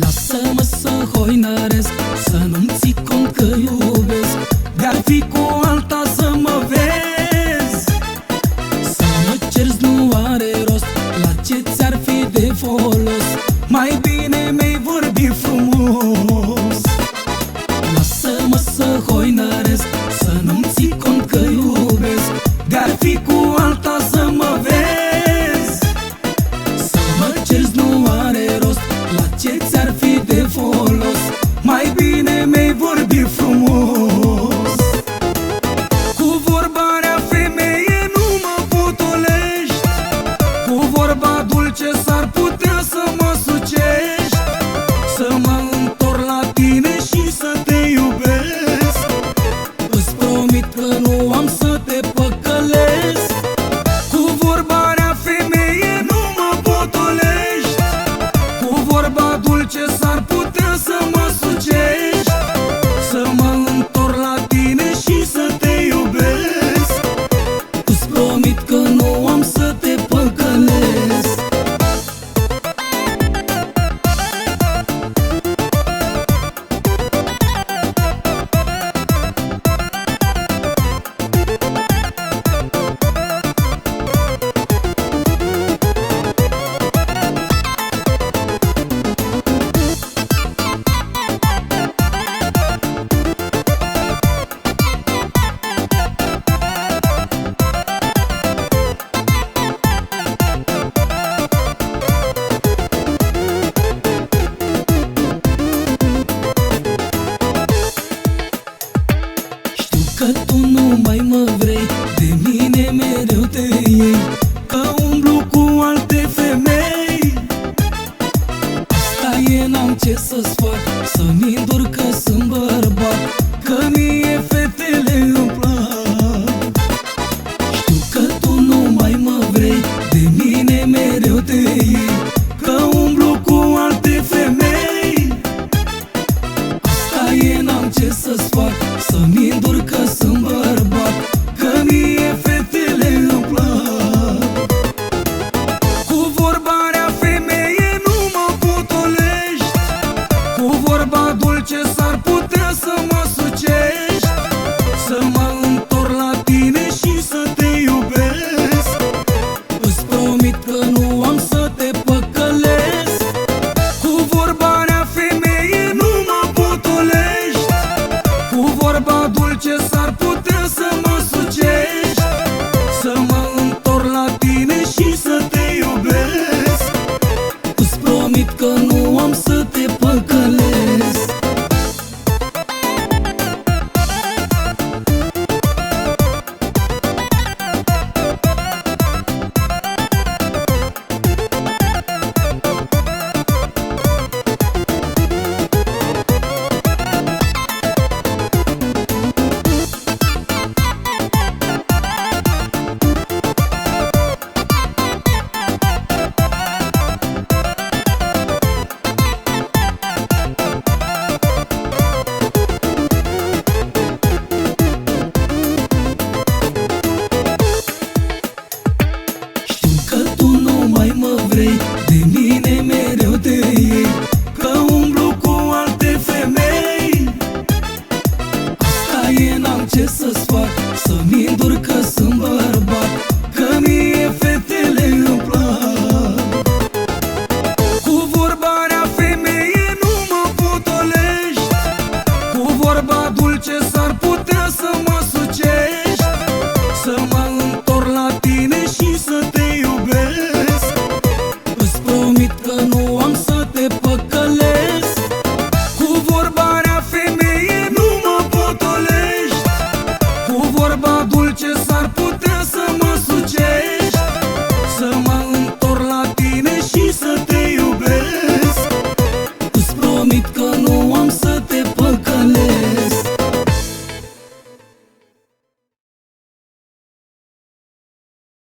Lasă-mă să hoinăresc Să nu-mi ții cont că iubesc. De-ar fi cu alta să mă vezi. Să mă cerzi nu are ce ți-ar fi Cu vorba dulce s-ar putea să mă că tu nu mai mă vrei De mine mereu te iei Că umblu cu alte femei. Asta e, n-am ce să-ți fac Să-mi îndur că sunt bărbat Că mie fetele îmi plac vorba dulce s-ar putea să mă sucești. Să mă întorc la tine și să te iubesc. Îți promit că nu am să te păcălesc vrei De mine mereu te iei Că umblu cu alte femei. Asta e, n-am ce să-ți fac Să-mi îndur că sunt bărbat